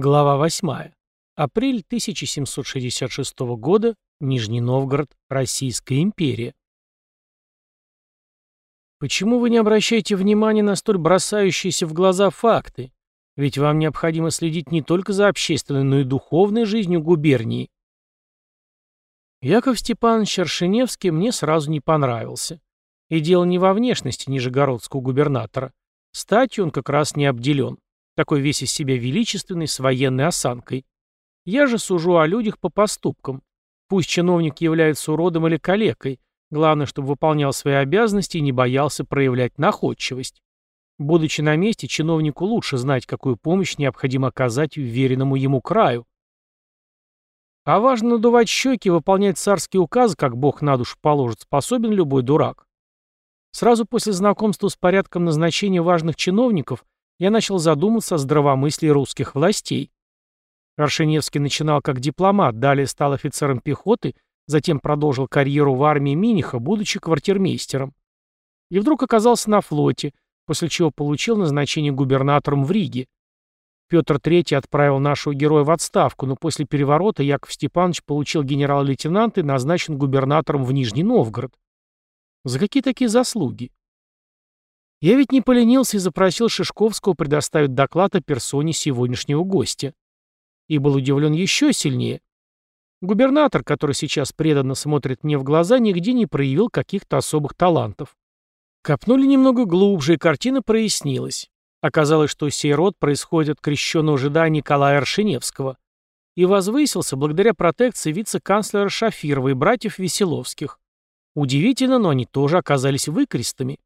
Глава 8. Апрель 1766 года. Нижний Новгород. Российская империя. Почему вы не обращаете внимания на столь бросающиеся в глаза факты? Ведь вам необходимо следить не только за общественной, но и духовной жизнью губернии. Яков Степанович Аршиневский мне сразу не понравился. И дело не во внешности нижегородского губернатора. Статью он как раз не обделен такой весь из себя величественный, с военной осанкой. Я же сужу о людях по поступкам. Пусть чиновник является уродом или калекой, главное, чтобы выполнял свои обязанности и не боялся проявлять находчивость. Будучи на месте, чиновнику лучше знать, какую помощь необходимо оказать уверенному ему краю. А важно надувать щеки и выполнять царские указы, как бог на душу положит, способен любой дурак. Сразу после знакомства с порядком назначения важных чиновников – я начал задумываться о здравомыслии русских властей. Аршиневский начинал как дипломат, далее стал офицером пехоты, затем продолжил карьеру в армии Миниха, будучи квартирмейстером. И вдруг оказался на флоте, после чего получил назначение губернатором в Риге. Петр III отправил нашего героя в отставку, но после переворота Яков Степанович получил генерал-лейтенанта и назначен губернатором в Нижний Новгород. За какие такие заслуги? Я ведь не поленился и запросил Шишковского предоставить доклад о персоне сегодняшнего гостя. И был удивлен еще сильнее. Губернатор, который сейчас преданно смотрит мне в глаза, нигде не проявил каких-то особых талантов. Копнули немного глубже, и картина прояснилась. Оказалось, что сей род происходит от крещенного жида Николая Аршиневского и возвысился благодаря протекции вице-канцлера Шафирова и братьев Веселовских. Удивительно, но они тоже оказались выкрестами.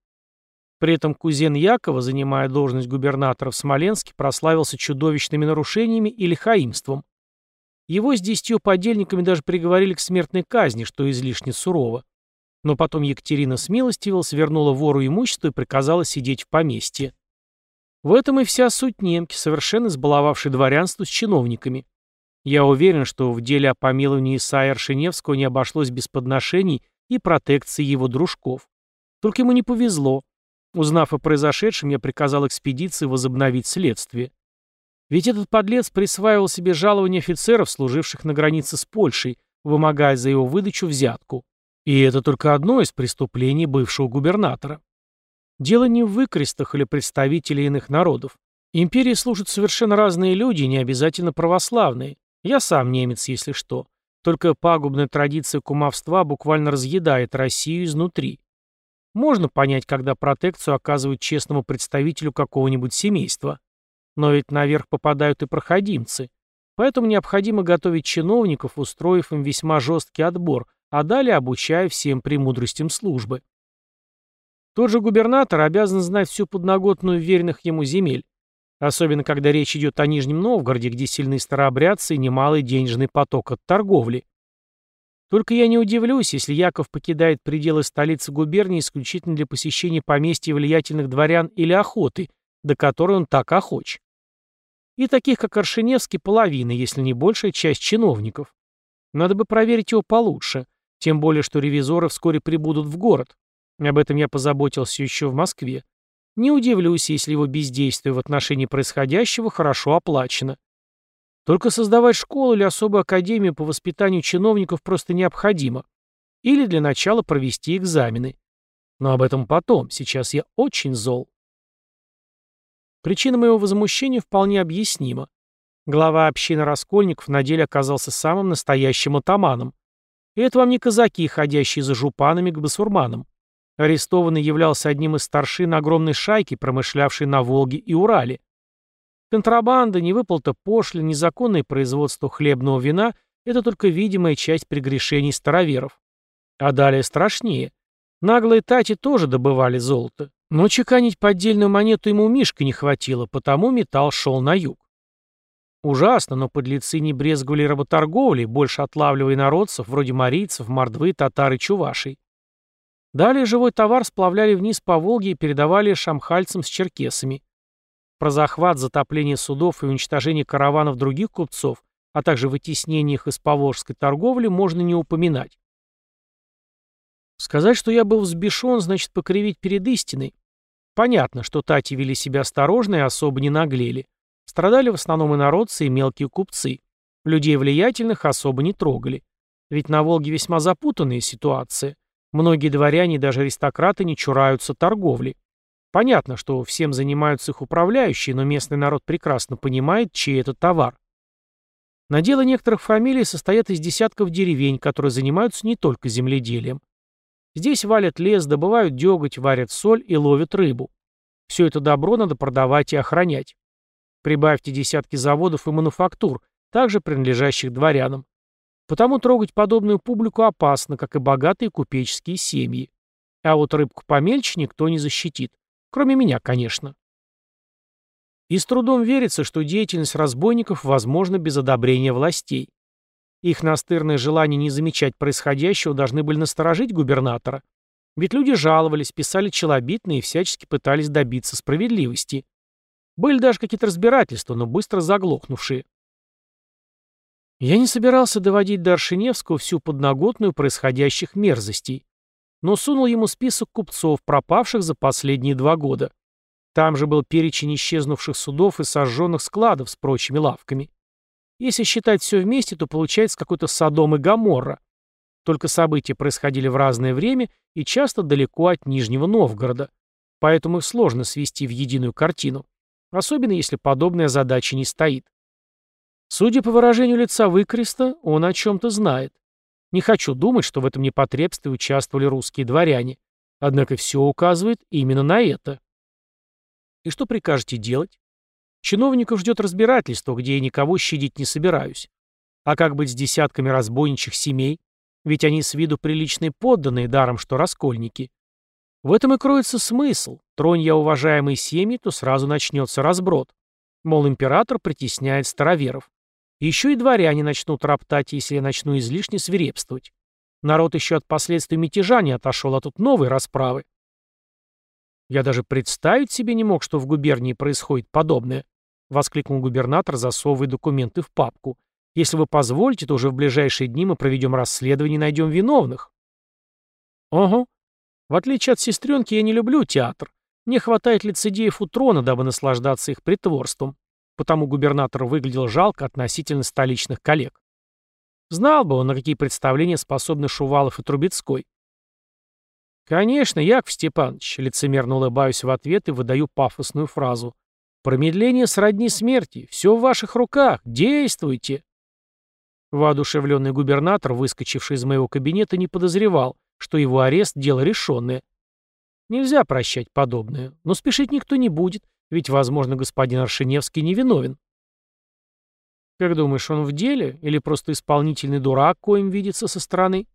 При этом кузен Якова, занимая должность губернатора в Смоленске, прославился чудовищными нарушениями и лихаимством. Его с десятью подельниками даже приговорили к смертной казни, что излишне сурово. Но потом Екатерина смилостивилась, вернула вору имущество и приказала сидеть в поместье. В этом и вся суть немки, совершенно избаловавшей дворянство с чиновниками. Я уверен, что в деле о помиловании Исаия Аршиневского не обошлось без подношений и протекции его дружков. Только ему не повезло. Узнав о произошедшем, я приказал экспедиции возобновить следствие. Ведь этот подлец присваивал себе жалование офицеров, служивших на границе с Польшей, вымогая за его выдачу взятку. И это только одно из преступлений бывшего губернатора. Дело не в выкрестах или представителей иных народов. Империи служат совершенно разные люди, не обязательно православные. Я сам немец, если что. Только пагубная традиция кумовства буквально разъедает Россию изнутри. Можно понять, когда протекцию оказывают честному представителю какого-нибудь семейства. Но ведь наверх попадают и проходимцы. Поэтому необходимо готовить чиновников, устроив им весьма жесткий отбор, а далее обучая всем премудростям службы. Тот же губернатор обязан знать всю подноготную веренных ему земель, особенно когда речь идет о Нижнем Новгороде, где сильны старообрядцы и немалый денежный поток от торговли. Только я не удивлюсь, если Яков покидает пределы столицы губернии исключительно для посещения поместья влиятельных дворян или охоты, до которой он так охоч. И таких, как Аршиневский, половина, если не большая часть чиновников. Надо бы проверить его получше, тем более, что ревизоры вскоре прибудут в город. Об этом я позаботился еще в Москве. Не удивлюсь, если его бездействие в отношении происходящего хорошо оплачено. Только создавать школу или особую академию по воспитанию чиновников просто необходимо. Или для начала провести экзамены. Но об этом потом, сейчас я очень зол. Причина моего возмущения вполне объяснима. Глава общины Раскольников на деле оказался самым настоящим атаманом. И это вам не казаки, ходящие за жупанами к басурманам. Арестованный являлся одним из старшин огромной шайки, промышлявшей на Волге и Урале. Контрабанда, невыплата пошлин, незаконное производство хлебного вина – это только видимая часть прегрешений староверов. А далее страшнее. Наглые тати тоже добывали золото. Но чеканить поддельную монету ему Мишка не хватило, потому металл шел на юг. Ужасно, но подлецы не брезговали работорговлей, больше отлавливая народцев, вроде марийцев, мордвы, татар и чувашей. Далее живой товар сплавляли вниз по Волге и передавали шамхальцам с черкесами. Про захват, затопление судов и уничтожение караванов других купцов, а также вытеснение их из поволжской торговли можно не упоминать. Сказать, что я был взбешен, значит покривить перед истиной. Понятно, что тати вели себя осторожно и особо не наглели. Страдали в основном инородцы и мелкие купцы. Людей влиятельных особо не трогали. Ведь на Волге весьма запутанная ситуация. Многие дворяне и даже аристократы не чураются торговли. Понятно, что всем занимаются их управляющие, но местный народ прекрасно понимает, чей это товар. Наделы некоторых фамилий состоят из десятков деревень, которые занимаются не только земледелием. Здесь валят лес, добывают деготь, варят соль и ловят рыбу. Все это добро надо продавать и охранять. Прибавьте десятки заводов и мануфактур, также принадлежащих дворянам. Потому трогать подобную публику опасно, как и богатые купеческие семьи. А вот рыбку помельче никто не защитит. Кроме меня, конечно. И с трудом верится, что деятельность разбойников возможна без одобрения властей. Их настырное желание не замечать происходящего должны были насторожить губернатора. Ведь люди жаловались, писали челобитные и всячески пытались добиться справедливости. Были даже какие-то разбирательства, но быстро заглохнувшие. Я не собирался доводить до Аршиневского всю подноготную происходящих мерзостей, но сунул ему список купцов, пропавших за последние два года. Там же был перечень исчезнувших судов и сожженных складов с прочими лавками. Если считать все вместе, то получается какой-то Содом и Гоморра. Только события происходили в разное время и часто далеко от Нижнего Новгорода, поэтому их сложно свести в единую картину, особенно если подобная задача не стоит. Судя по выражению лица выкреста, он о чем-то знает. Не хочу думать, что в этом непотребстве участвовали русские дворяне, однако все указывает именно на это. И что прикажете делать? Чиновников ждет разбирательство, где я никого щадить не собираюсь. А как быть с десятками разбойничьих семей? Ведь они с виду приличные подданные, даром что раскольники. В этом и кроется смысл. Тронь я уважаемые семьи, то сразу начнется разброд. Мол, император притесняет староверов. Еще и дворяне начнут роптать, если я начну излишне свирепствовать. Народ еще от последствий мятежа не отошел, а тут новые расправы. Я даже представить себе не мог, что в губернии происходит подобное, воскликнул губернатор, засовывая документы в папку. Если вы позволите, то уже в ближайшие дни мы проведем расследование и найдем виновных. Ого. В отличие от сестренки, я не люблю театр. Мне хватает лицедеев у трона, дабы наслаждаться их притворством. Потому губернатор выглядел жалко относительно столичных коллег. Знал бы он, на какие представления способны Шувалов и Трубецкой. «Конечно, Яков Степанович», — лицемерно улыбаюсь в ответ и выдаю пафосную фразу. «Промедление сродни смерти. Все в ваших руках. Действуйте!» Воодушевленный губернатор, выскочивший из моего кабинета, не подозревал, что его арест — дело решенное. Нельзя прощать подобное, но спешить никто не будет, ведь, возможно, господин Аршиневский невиновен. Как думаешь, он в деле или просто исполнительный дурак, коим видится со стороны?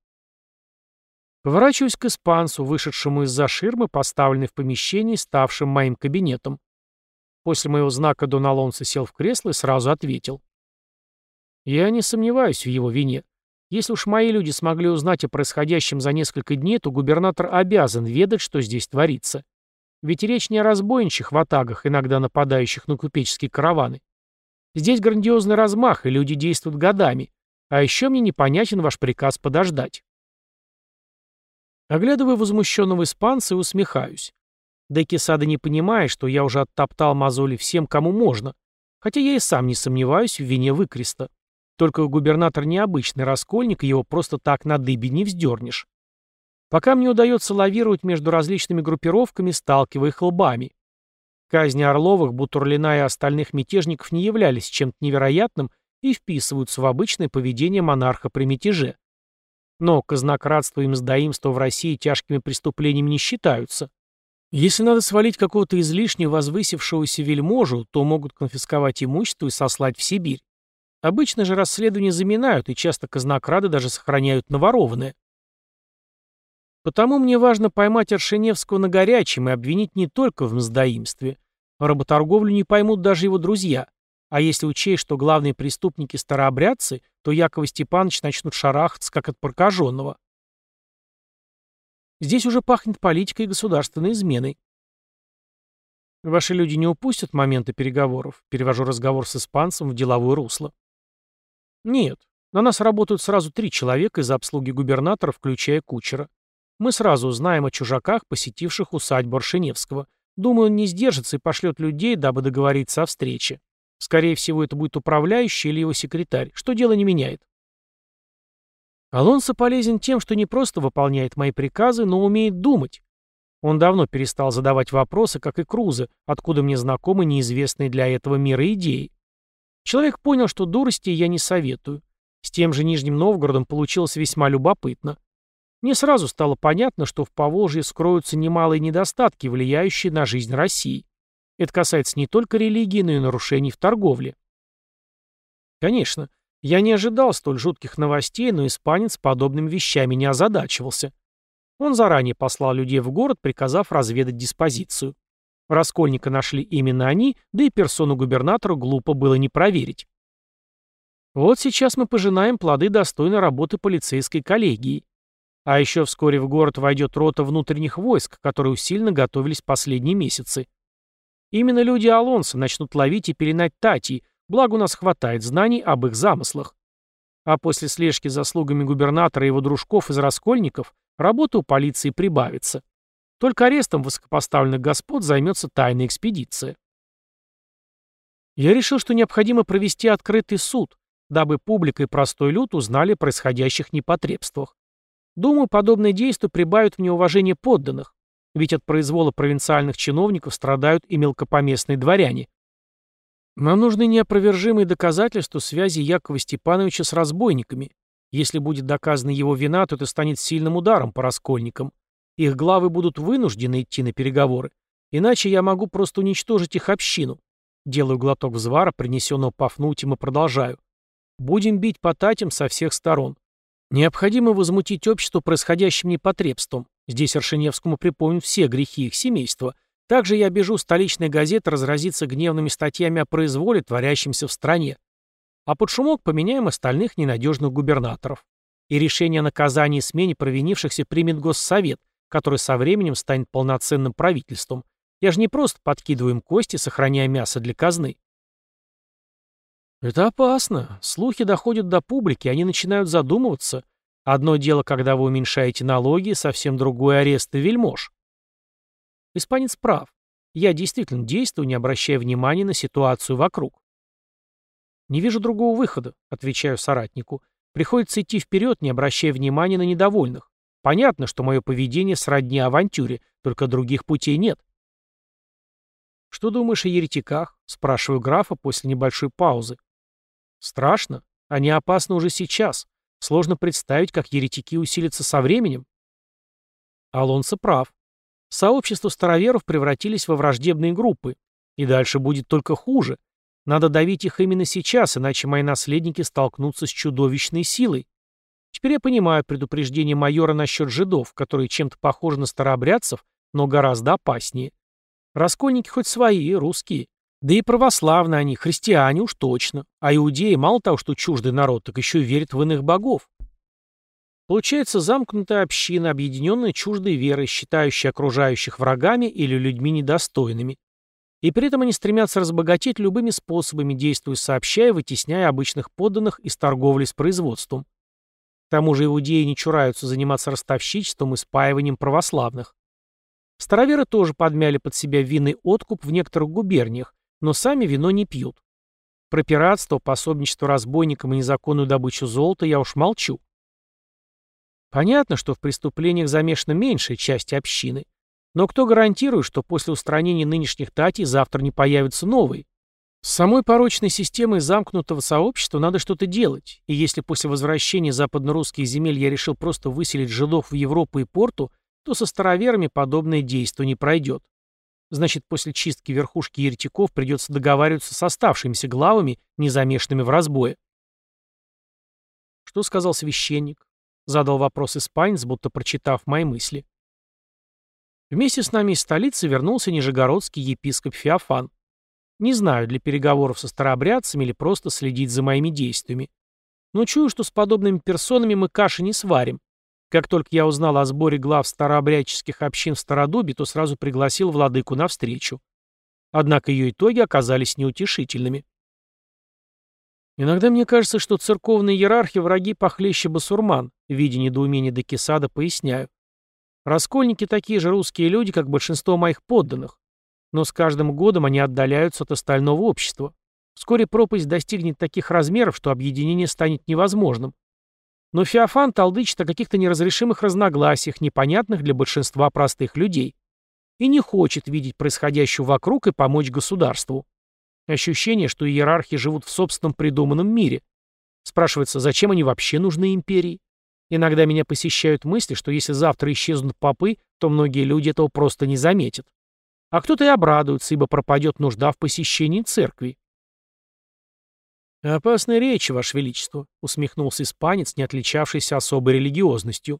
Поворачиваюсь к испанцу, вышедшему из-за ширмы, поставленной в помещении, ставшем моим кабинетом. После моего знака Дон Алонсо сел в кресло и сразу ответил. Я не сомневаюсь в его вине. Если уж мои люди смогли узнать о происходящем за несколько дней, то губернатор обязан ведать, что здесь творится. Ведь речь не о разбойничьих ватагах, иногда нападающих на купеческие караваны. Здесь грандиозный размах, и люди действуют годами. А еще мне непонятен ваш приказ подождать. Оглядываю возмущенного испанца и усмехаюсь. Да и Кесада не понимает, что я уже оттоптал мозоли всем, кому можно. Хотя я и сам не сомневаюсь в вине выкреста. Только губернатор необычный раскольник, и его просто так на дыбе не вздернешь. Пока мне удается лавировать между различными группировками, сталкивая их лбами. Казни Орловых, Бутурлина и остальных мятежников не являлись чем-то невероятным и вписываются в обычное поведение монарха при мятеже. Но казнократство и мздоимство в России тяжкими преступлениями не считаются. Если надо свалить какого-то излишне возвысившегося вельможу, то могут конфисковать имущество и сослать в Сибирь. Обычно же расследования заминают, и часто казнокрады даже сохраняют наворованное. Потому мне важно поймать Аршиневского на горячем и обвинить не только в мздоимстве. Работорговлю не поймут даже его друзья. А если учесть, что главные преступники старообрядцы, то Якова Степанович начнут шарахаться, как от прокаженного. Здесь уже пахнет политикой и государственной изменой. Ваши люди не упустят момента переговоров. Перевожу разговор с испанцем в деловое русло. Нет. На нас работают сразу три человека из обслуги губернатора, включая кучера. Мы сразу узнаем о чужаках, посетивших усадьбу Аршиневского. Думаю, он не сдержится и пошлет людей, дабы договориться о встрече. Скорее всего, это будет управляющий или его секретарь, что дело не меняет. Алонсо полезен тем, что не просто выполняет мои приказы, но умеет думать. Он давно перестал задавать вопросы, как и Круза, откуда мне знакомы неизвестные для этого мира идеи. Человек понял, что дурости я не советую. С тем же Нижним Новгородом получилось весьма любопытно. Мне сразу стало понятно, что в Поволжье скроются немалые недостатки, влияющие на жизнь России. Это касается не только религии, но и нарушений в торговле. Конечно, я не ожидал столь жутких новостей, но испанец подобными вещами не озадачивался. Он заранее послал людей в город, приказав разведать диспозицию. Раскольника нашли именно они, да и персону губернатора глупо было не проверить. Вот сейчас мы пожинаем плоды достойной работы полицейской коллегии. А еще вскоре в город войдет рота внутренних войск, которые усиленно готовились последние месяцы. Именно люди Алонса начнут ловить и пеленать Тати, благо у нас хватает знаний об их замыслах. А после слежки за слугами губернатора и его дружков из Раскольников работа у полиции прибавится. Только арестом высокопоставленных господ займется тайная экспедиция. Я решил, что необходимо провести открытый суд, дабы публика и простой люд узнали о происходящих непотребствах. Думаю, подобные действия прибавят мне уважение подданных, ведь от произвола провинциальных чиновников страдают и мелкопоместные дворяне. Нам нужны неопровержимые доказательства связи Якова Степановича с разбойниками. Если будет доказана его вина, то это станет сильным ударом по раскольникам. Их главы будут вынуждены идти на переговоры. Иначе я могу просто уничтожить их общину. Делаю глоток взвара, принесенного Пафнутием, и продолжаю. Будем бить по татям со всех сторон. Необходимо возмутить общество происходящим непотребством. Здесь Аршиневскому припомню все грехи их семейства. Также я бежу столичной газеты разразиться гневными статьями о произволе, творящемся в стране. А под шумок поменяем остальных ненадежных губернаторов. И решение о наказании и смене провинившихся примет Госсовет, который со временем станет полноценным правительством. Я же не просто подкидываю им кости, сохраняя мясо для казны. Это опасно. Слухи доходят до публики, они начинают задумываться. Одно дело, когда вы уменьшаете налоги, совсем другое арест и вельмож. Испанец прав. Я действительно действую, не обращая внимания на ситуацию вокруг. «Не вижу другого выхода», — отвечаю соратнику. «Приходится идти вперед, не обращая внимания на недовольных. Понятно, что мое поведение сродни авантюре, только других путей нет». «Что думаешь о еретиках?» — спрашиваю графа после небольшой паузы. Страшно. Они опасны уже сейчас. Сложно представить, как еретики усилятся со временем. Алонсо прав. Сообщества староверов превратились во враждебные группы. И дальше будет только хуже. Надо давить их именно сейчас, иначе мои наследники столкнутся с чудовищной силой. Теперь я понимаю предупреждение майора насчет жидов, которые чем-то похожи на старообрядцев, но гораздо опаснее. Раскольники хоть свои, русские. Да и православные они, христиане уж точно. А иудеи мало того, что чуждый народ, так еще и верят в иных богов. Получается замкнутая община, объединенная чуждой верой, считающая окружающих врагами или людьми недостойными. И при этом они стремятся разбогатеть любыми способами, действуя сообща и вытесняя обычных подданных из торговли с производством. К тому же иудеи не чураются заниматься ростовщичеством и спаиванием православных. Староверы тоже подмяли под себя винный откуп в некоторых губерниях, но сами вино не пьют. Про пиратство, пособничество разбойникам и незаконную добычу золота я уж молчу. Понятно, что в преступлениях замешана меньшая часть общины. Но кто гарантирует, что после устранения нынешних татей завтра не появятся новые? С самой порочной системой замкнутого сообщества надо что-то делать, и если после возвращения западно-русских земель я решил просто выселить жидов в Европу и порту, то со староверами подобное действие не пройдет. Значит, после чистки верхушки еретиков придется договариваться с оставшимися главами, незамешанными в разбое. Что сказал священник? Задал вопрос испанец, будто прочитав мои мысли. Вместе с нами из столицы вернулся нижегородский епископ Феофан. Не знаю, для переговоров со старообрядцами или просто следить за моими действиями. Но чую, что с подобными персонами мы каши не сварим. Как только я узнал о сборе глав старообрядческих общин в Стародубе, то сразу пригласил владыку на встречу. Однако ее итоги оказались неутешительными. Иногда мне кажется, что церковные иерархи враги похлеще басурман, видя недоумение Декисада, поясняю. Раскольники такие же русские люди, как большинство моих подданных. Но с каждым годом они отдаляются от остального общества. Вскоре пропасть достигнет таких размеров, что объединение станет невозможным. Но Феофан толдычит о каких-то неразрешимых разногласиях, непонятных для большинства простых людей. И не хочет видеть происходящего вокруг и помочь государству. Ощущение, что иерархи живут в собственном придуманном мире. Спрашивается, зачем они вообще нужны империи? Иногда меня посещают мысли, что если завтра исчезнут попы, то многие люди этого просто не заметят. А кто-то и обрадуется, ибо пропадет нужда в посещении церкви. «Опасная речь, Ваше Величество», — усмехнулся испанец, не отличавшийся особой религиозностью.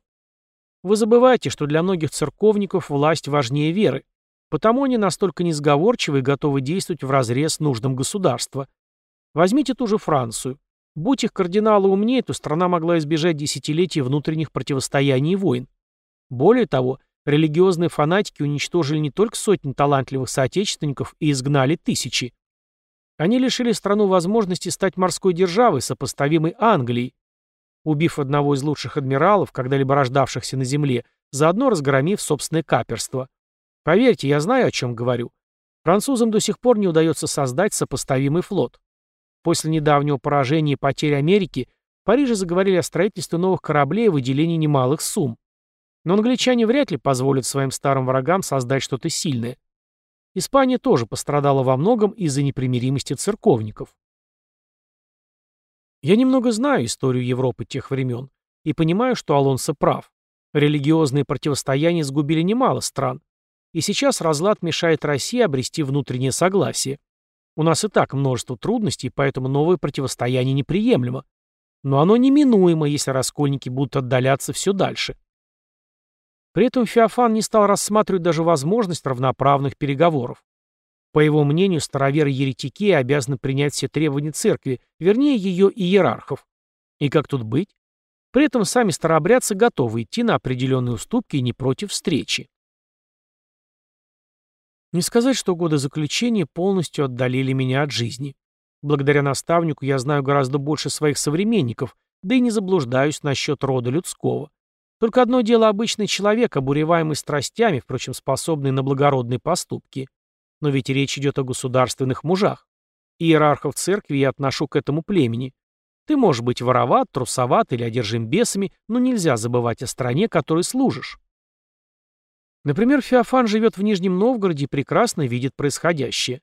«Вы забываете, что для многих церковников власть важнее веры, потому они настолько несговорчивы и готовы действовать вразрез нуждам государства. Возьмите ту же Францию. Будь их кардиналы умнее, то страна могла избежать десятилетий внутренних противостояний и войн. Более того, религиозные фанатики уничтожили не только сотни талантливых соотечественников и изгнали тысячи. Они лишили страну возможности стать морской державой, сопоставимой Англией, убив одного из лучших адмиралов, когда-либо рождавшихся на земле, заодно разгромив собственное каперство. Поверьте, я знаю, о чем говорю. Французам до сих пор не удается создать сопоставимый флот. После недавнего поражения и потери Америки в Париже заговорили о строительстве новых кораблей и выделении немалых сумм. Но англичане вряд ли позволят своим старым врагам создать что-то сильное. Испания тоже пострадала во многом из-за непримиримости церковников. Я немного знаю историю Европы тех времен и понимаю, что Алонсо прав. Религиозные противостояния сгубили немало стран. И сейчас разлад мешает России обрести внутреннее согласие. У нас и так множество трудностей, поэтому новое противостояние неприемлемо. Но оно неминуемо, если раскольники будут отдаляться все дальше. При этом Феофан не стал рассматривать даже возможность равноправных переговоров. По его мнению, староверы-еретики обязаны принять все требования церкви, вернее ее иерархов. И как тут быть? При этом сами старообрядцы готовы идти на определенные уступки и не против встречи. Не сказать, что годы заключения полностью отдалили меня от жизни. Благодаря наставнику я знаю гораздо больше своих современников, да и не заблуждаюсь насчет рода людского. Только одно дело обычный человек, обуреваемый страстями, впрочем, способный на благородные поступки. Но ведь речь идет о государственных мужах. Иерархов церкви я отношу к этому племени. Ты можешь быть вороват, трусоват или одержим бесами, но нельзя забывать о стране, которой служишь. Например, Феофан живет в Нижнем Новгороде и прекрасно видит происходящее.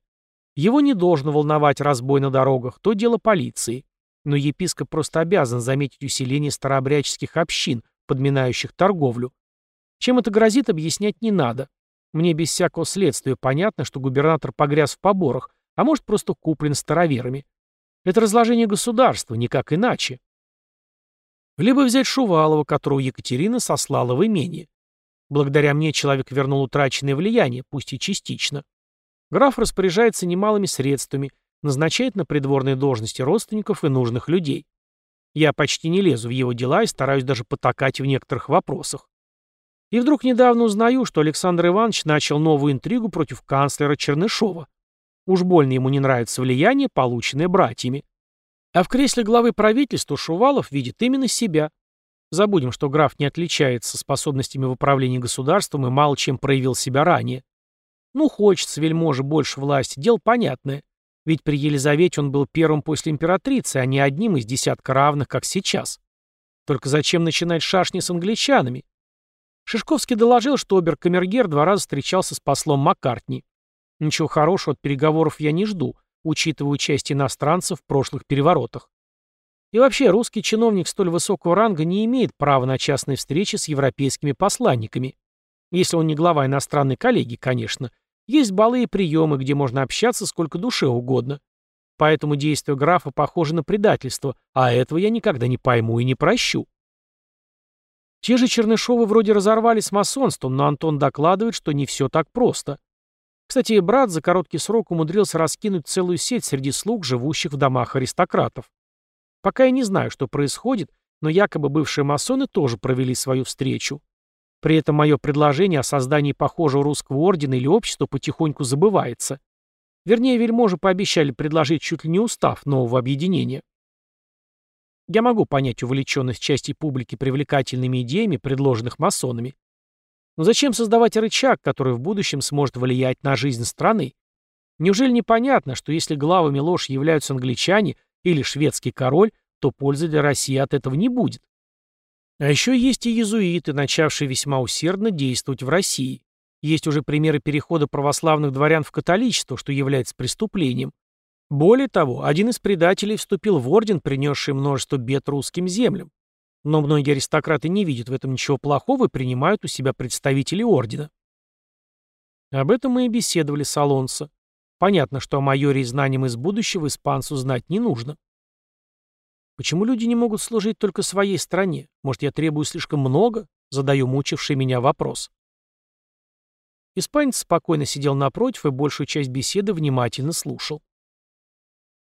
Его не должно волновать разбой на дорогах, то дело полиции. Но епископ просто обязан заметить усиление старообрядческих общин, подминающих торговлю. Чем это грозит, объяснять не надо. Мне без всякого следствия понятно, что губернатор погряз в поборах, а может просто куплен староверами. Это разложение государства, никак иначе. Либо взять Шувалова, которого Екатерина сослала в имение. Благодаря мне человек вернул утраченное влияние, пусть и частично. Граф распоряжается немалыми средствами, назначает на придворные должности родственников и нужных людей. Я почти не лезу в его дела и стараюсь даже потакать в некоторых вопросах. И вдруг недавно узнаю, что Александр Иванович начал новую интригу против канцлера Чернышова. Уж больно ему не нравится влияние, полученное братьями. А в кресле главы правительства Шувалов видит именно себя. Забудем, что граф не отличается способностями в управлении государством и мало чем проявил себя ранее. Ну, хочется вельможи больше власти, дело понятное. Ведь при Елизавете он был первым после императрицы, а не одним из десятка равных, как сейчас. Только зачем начинать шашни с англичанами? Шишковский доложил, что обер-камергер два раза встречался с послом Маккартни. Ничего хорошего от переговоров я не жду, учитывая участие иностранцев в прошлых переворотах. И вообще, русский чиновник столь высокого ранга не имеет права на частные встречи с европейскими посланниками. Если он не глава иностранной коллегии, конечно, есть балы и приемы, где можно общаться сколько душе угодно. Поэтому действия графа похожи на предательство, а этого я никогда не пойму и не прощу. Те же Чернышовы вроде разорвали с масонством, но Антон докладывает, что не все так просто. Кстати, брат за короткий срок умудрился раскинуть целую сеть среди слуг, живущих в домах аристократов. Пока я не знаю, что происходит, но якобы бывшие масоны тоже провели свою встречу. При этом мое предложение о создании похожего русского ордена или общества потихоньку забывается. Вернее, вельможи пообещали предложить чуть ли не устав нового объединения. Я могу понять увлеченность части публики привлекательными идеями, предложенных масонами. Но зачем создавать рычаг, который в будущем сможет влиять на жизнь страны? Неужели непонятно, что если главами ложь являются англичане или шведский король, то пользы для России от этого не будет? А еще есть и иезуиты, начавшие весьма усердно действовать в России. Есть уже примеры перехода православных дворян в католичество, что является преступлением. Более того, один из предателей вступил в орден, принесший множество бед русским землям. Но многие аристократы не видят в этом ничего плохого и принимают у себя представителей ордена. Об этом мы и беседовали с Алонсо. Понятно, что о майоре и знаниям из будущего испанцу знать не нужно. Почему люди не могут служить только своей стране? Может, я требую слишком много? Задаю мучивший меня вопрос. Испанец спокойно сидел напротив и большую часть беседы внимательно слушал.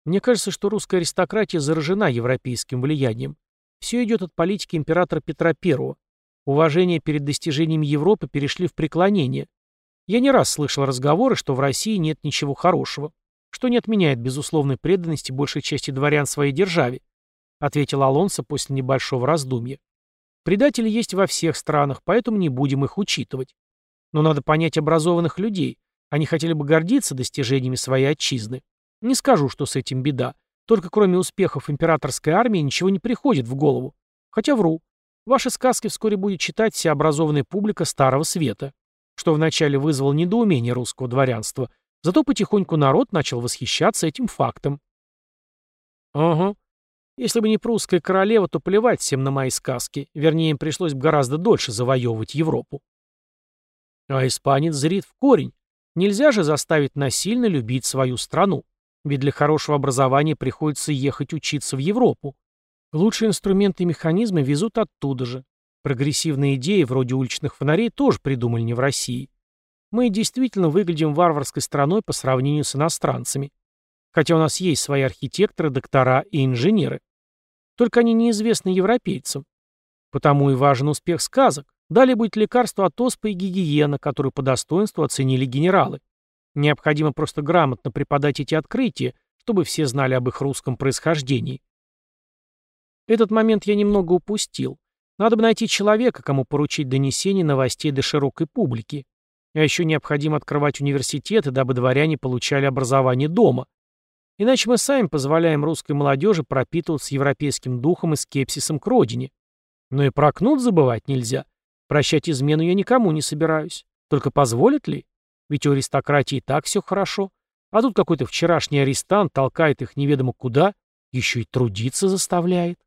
Мне кажется, что русская аристократия заражена европейским влиянием. Все идет от политики императора Петра I. Уважение перед достижениями Европы перешли в преклонение. Я не раз слышал разговоры, что в России нет ничего хорошего, что не отменяет безусловной преданности большей части дворян своей державе, ответил Алонсо после небольшого раздумья. Предатели есть во всех странах, поэтому не будем их учитывать. Но надо понять образованных людей. Они хотели бы гордиться достижениями своей отчизны. Не скажу, что с этим беда. Только кроме успехов императорской армии ничего не приходит в голову. Хотя вру. Ваши сказки вскоре будет читать вся образованная публика Старого Света, что вначале вызвало недоумение русского дворянства, зато потихоньку народ начал восхищаться этим фактом. Ага. Если бы не прусская королева, то плевать всем на мои сказки. Вернее, им пришлось бы гораздо дольше завоевывать Европу. А испанец зрит в корень. Нельзя же заставить насильно любить свою страну. Ведь для хорошего образования приходится ехать учиться в Европу. Лучшие инструменты и механизмы везут оттуда же. Прогрессивные идеи, вроде уличных фонарей, тоже придумали не в России. Мы действительно выглядим варварской страной по сравнению с иностранцами. Хотя у нас есть свои архитекторы, доктора и инженеры. Только они неизвестны европейцам. Потому и важен успех сказок. Далее будет лекарство от оспы и гигиена, которую по достоинству оценили генералы. Необходимо просто грамотно преподать эти открытия, чтобы все знали об их русском происхождении. Этот момент я немного упустил. Надо бы найти человека, кому поручить донесение новостей до широкой публики. А еще необходимо открывать университеты, дабы дворяне получали образование дома. Иначе мы сами позволяем русской молодежи пропитываться европейским духом и скепсисом к родине. Но и про кнут забывать нельзя. Прощать измену я никому не собираюсь. Только позволят ли? Ведь у аристократии и так все хорошо. А тут какой-то вчерашний арестант толкает их неведомо куда, еще и трудиться заставляет.